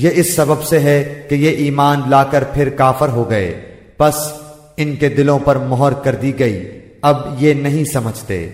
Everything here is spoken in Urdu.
یہ اس سبب سے ہے کہ یہ ایمان لا کر پھر کافر ہو گئے۔ پس ان کے دلوں پر مہر کر دی گئی۔ اب یہ نہیں سمجھتے۔